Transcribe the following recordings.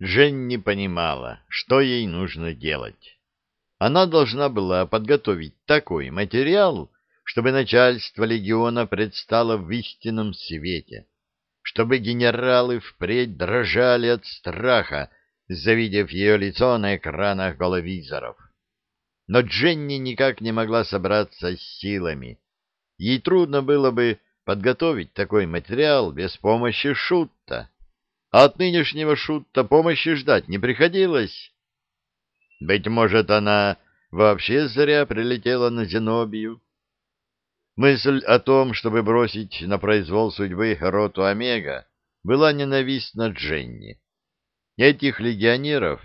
Жень понимала, что ей нужно делать. Она должна была подготовить такой материал, чтобы начальство легиона предстало в истинном свете, чтобы генералы впредь дрожали от страха, завидев ее лицо на экранах головизоров. Но Дженни никак не могла собраться с силами. Ей трудно было бы подготовить такой материал без помощи Шутта. А от нынешнего Шутта помощи ждать не приходилось. Быть может, она вообще зря прилетела на Зенобию. Мысль о том, чтобы бросить на произвол судьбы роту Омега, была ненавистна Дженни. Этих легионеров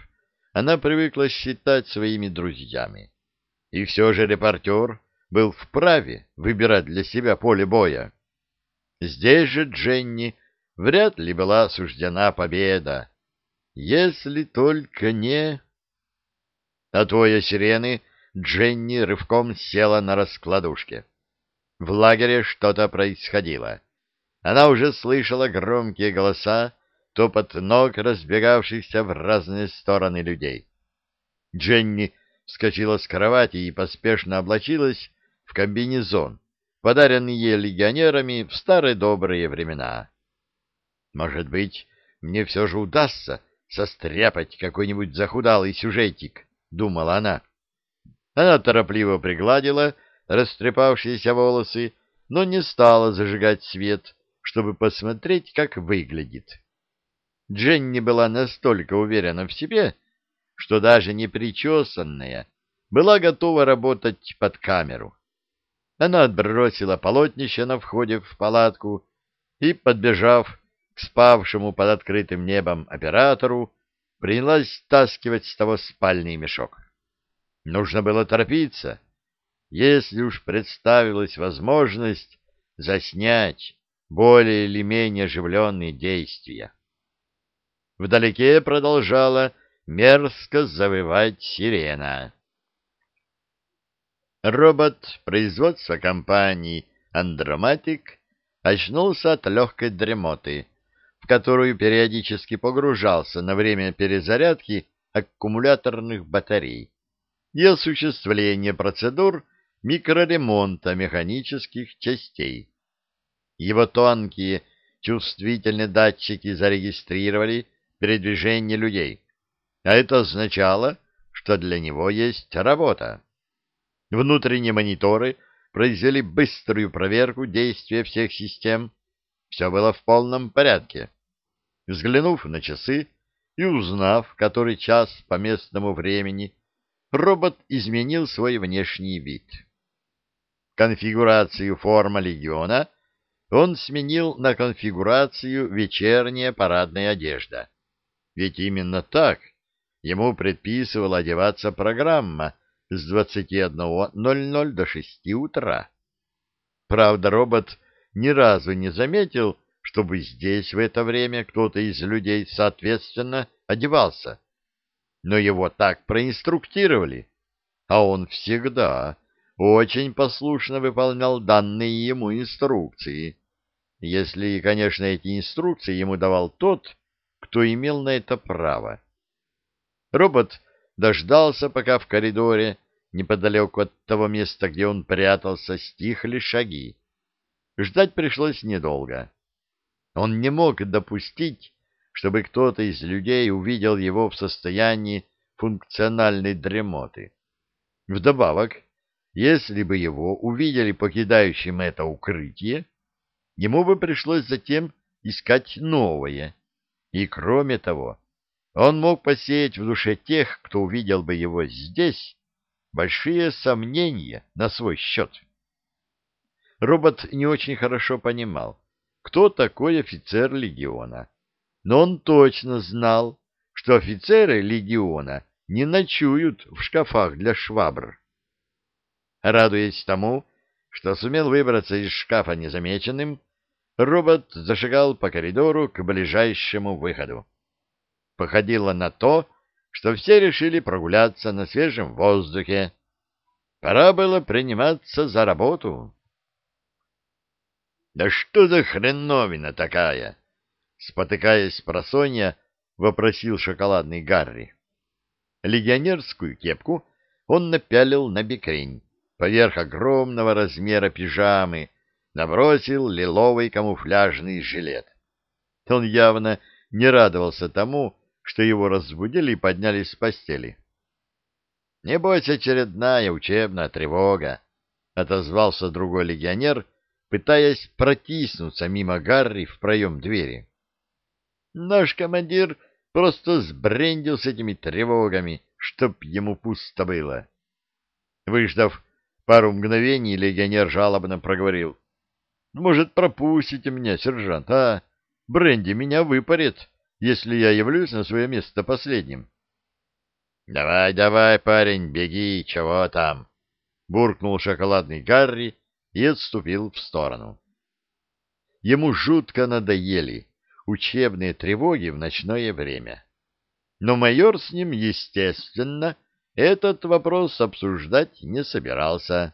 она привыкла считать своими друзьями. И все же репортер был вправе выбирать для себя поле боя. Здесь же Дженни вряд ли была суждена победа, если только не... От воя сирены Дженни рывком села на раскладушке. В лагере что-то происходило. Она уже слышала громкие голоса, топот ног разбегавшихся в разные стороны людей. Дженни вскочила с кровати и поспешно облачилась в комбинезон, подаренный ей легионерами в старые добрые времена. Может быть, мне все же удастся состряпать какой-нибудь захудалый сюжетик, — думала она. Она торопливо пригладила растрепавшиеся волосы, но не стала зажигать свет, чтобы посмотреть, как выглядит. Дженни была настолько уверена в себе, что даже не причесанная была готова работать под камеру. Она отбросила полотнище на входе в палатку и, подбежав к спавшему под открытым небом оператору, принялась стаскивать с того спальный мешок. Нужно было торопиться, если уж представилась возможность заснять более или менее оживленные действия. Вдалеке продолжала мерзко завывать сирена. Робот производства компании «Андроматик» очнулся от легкой дремоты, в которую периодически погружался на время перезарядки аккумуляторных батарей и осуществления процедур микроремонта механических частей. Его тонкие чувствительные датчики зарегистрировали передвижение людей, а это означало, что для него есть работа. Внутренние мониторы произвели быструю проверку действия всех систем. Все было в полном порядке. Взглянув на часы и узнав, который час по местному времени, робот изменил свой внешний вид. Конфигурацию форма легиона он сменил на конфигурацию вечерняя парадная одежда. Ведь именно так ему предписывала одеваться программа с 21.00 до 6 утра. Правда, робот ни разу не заметил, чтобы здесь в это время кто-то из людей соответственно одевался. Но его так проинструктировали, а он всегда очень послушно выполнял данные ему инструкции, если, конечно, эти инструкции ему давал тот, кто имел на это право. Робот дождался, пока в коридоре, неподалеку от того места, где он прятался, стихли шаги. Ждать пришлось недолго. Он не мог допустить, чтобы кто-то из людей увидел его в состоянии функциональной дремоты. Вдобавок, если бы его увидели покидающим это укрытие, ему бы пришлось затем искать новое. И кроме того, он мог посеять в душе тех, кто увидел бы его здесь, большие сомнения на свой счет. Робот не очень хорошо понимал, кто такой офицер легиона, но он точно знал, что офицеры легиона не ночуют в шкафах для швабр. Радуясь тому, что сумел выбраться из шкафа незамеченным, робот зашагал по коридору к ближайшему выходу походило на то, что все решили прогуляться на свежем воздухе. Пора было приниматься за работу. «Да что за хреновина такая?» Спотыкаясь про Соня, — вопросил шоколадный Гарри. Легионерскую кепку он напялил на бекрень, поверх огромного размера пижамы, набросил лиловый камуфляжный жилет. Он явно не радовался тому, что его разбудили и подняли с постели. — Не бойся, очередная учебная тревога, — отозвался другой легионер, пытаясь протиснуться мимо Гарри в проем двери. — Наш командир просто сбрендил с этими тревогами, чтоб ему пусто было. Выждав пару мгновений, легионер жалобно проговорил. — Может, пропустите меня, сержант, а? Бренди меня выпарит, если я явлюсь на свое место последним. — Давай, давай, парень, беги, чего там? — буркнул шоколадный Гарри и отступил в сторону. Ему жутко надоели учебные тревоги в ночное время. Но майор с ним, естественно, этот вопрос обсуждать не собирался.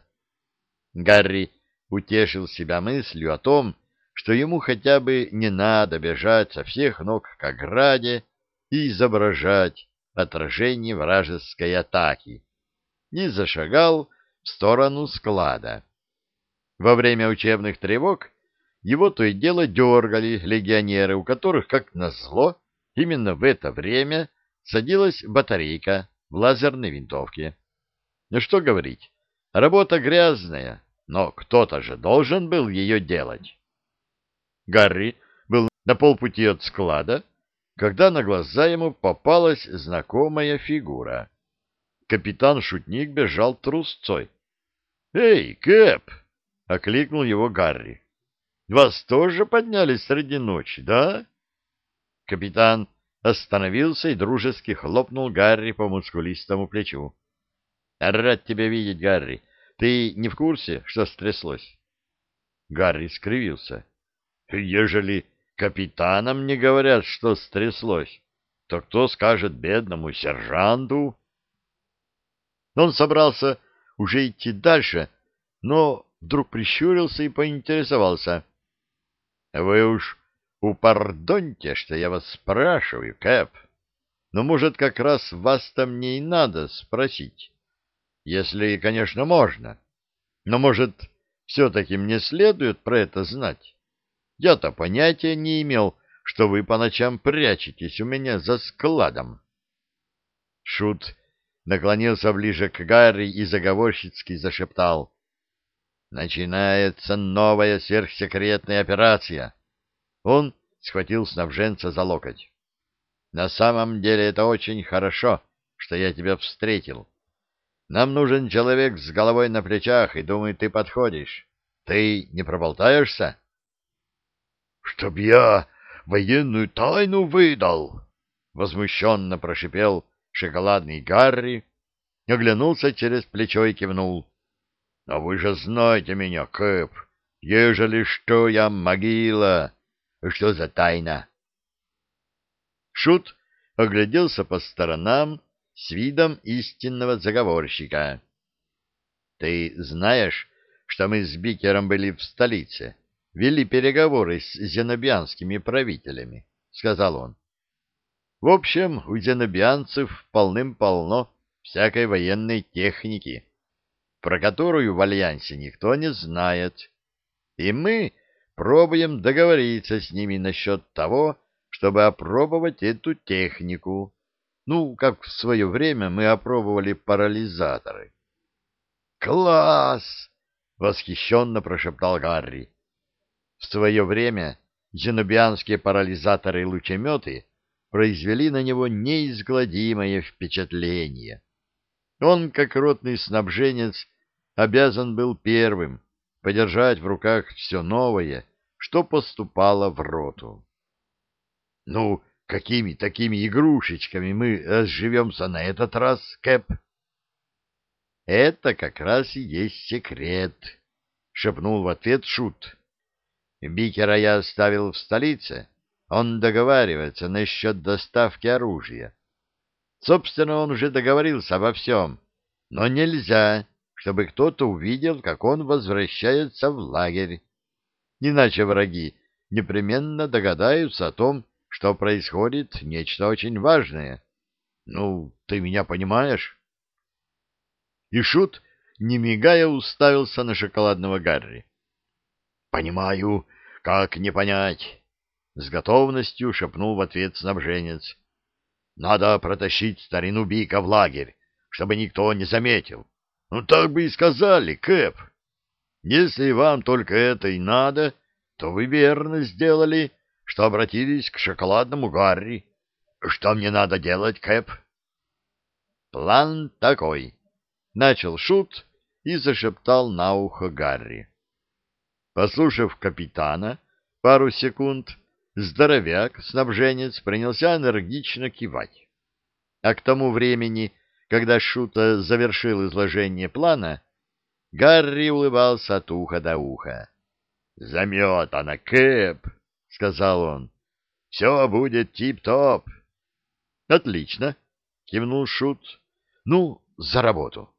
Гарри утешил себя мыслью о том, что ему хотя бы не надо бежать со всех ног к ограде и изображать отражение вражеской атаки, и зашагал в сторону склада. Во время учебных тревог его то и дело дергали легионеры, у которых, как назло, именно в это время садилась батарейка в лазерной винтовке. Ну что говорить, работа грязная, но кто-то же должен был ее делать. Гарри был на полпути от склада, когда на глаза ему попалась знакомая фигура. Капитан-шутник бежал трусцой. — Эй, Кэп! — окликнул его Гарри. — Вас тоже подняли среди ночи, да? Капитан остановился и дружески хлопнул Гарри по мускулистому плечу. — Рад тебя видеть, Гарри. Ты не в курсе, что стряслось? Гарри скривился. — Ежели капитанам не говорят, что стряслось, то кто скажет бедному сержанту? Он собрался уже идти дальше, но вдруг прищурился и поинтересовался. — Вы уж Упардоньте, что я вас спрашиваю, Кэп. Но, может, как раз вас-то мне и надо спросить. Если, конечно, можно. Но, может, все-таки мне следует про это знать? Я-то понятия не имел, что вы по ночам прячетесь у меня за складом. Шут наклонился ближе к Гарри и заговорщицки зашептал. «Начинается новая сверхсекретная операция. Он схватил снабженца за локоть. «На самом деле это очень хорошо, что я тебя встретил. Нам нужен человек с головой на плечах, и, думаю, ты подходишь. Ты не проболтаешься?» «Чтоб я военную тайну выдал!» — возмущенно прошипел шоколадный Гарри, оглянулся через плечо и кивнул. «Но вы же знаете меня, Кэп, ежели что я могила!» Что за тайна? Шут огляделся по сторонам с видом истинного заговорщика. — Ты знаешь, что мы с Бикером были в столице, вели переговоры с зенобианскими правителями, — сказал он. — В общем, у зенобианцев полным-полно всякой военной техники, про которую в Альянсе никто не знает. И мы пробуем договориться с ними насчет того, чтобы опробовать эту технику. Ну, как в свое время мы опробовали парализаторы. «Класс!» — восхищенно прошептал Гарри. В свое время зенобианские парализаторы и лучеметы произвели на него неизгладимое впечатление. Он, как ротный снабженец, обязан был первым подержать в руках все новое что поступало в роту. — Ну, какими такими игрушечками мы разживемся на этот раз, Кэп? — Это как раз и есть секрет, — шепнул в ответ Шут. — Бикера я оставил в столице. Он договаривается насчет доставки оружия. Собственно, он уже договорился обо всем, но нельзя, чтобы кто-то увидел, как он возвращается в лагерь. Иначе враги непременно догадаются о том, что происходит нечто очень важное. Ну, ты меня понимаешь? И Шут, не мигая, уставился на шоколадного Гарри. — Понимаю, как не понять? — с готовностью шепнул в ответ снабженец. — Надо протащить старину Бика в лагерь, чтобы никто не заметил. Ну, так бы и сказали, Кэп. Если вам только это и надо, то вы верно сделали, что обратились к шоколадному Гарри. Что мне надо делать, Кэп? План такой. Начал Шут и зашептал на ухо Гарри. Послушав капитана пару секунд, здоровяк, снабженец, принялся энергично кивать. А к тому времени, когда Шута завершил изложение плана, Гарри улыбался от уха до уха. «Заметана, Кэп!» — сказал он. «Все будет тип-топ». «Отлично!» — кивнул Шут. «Ну, за работу!»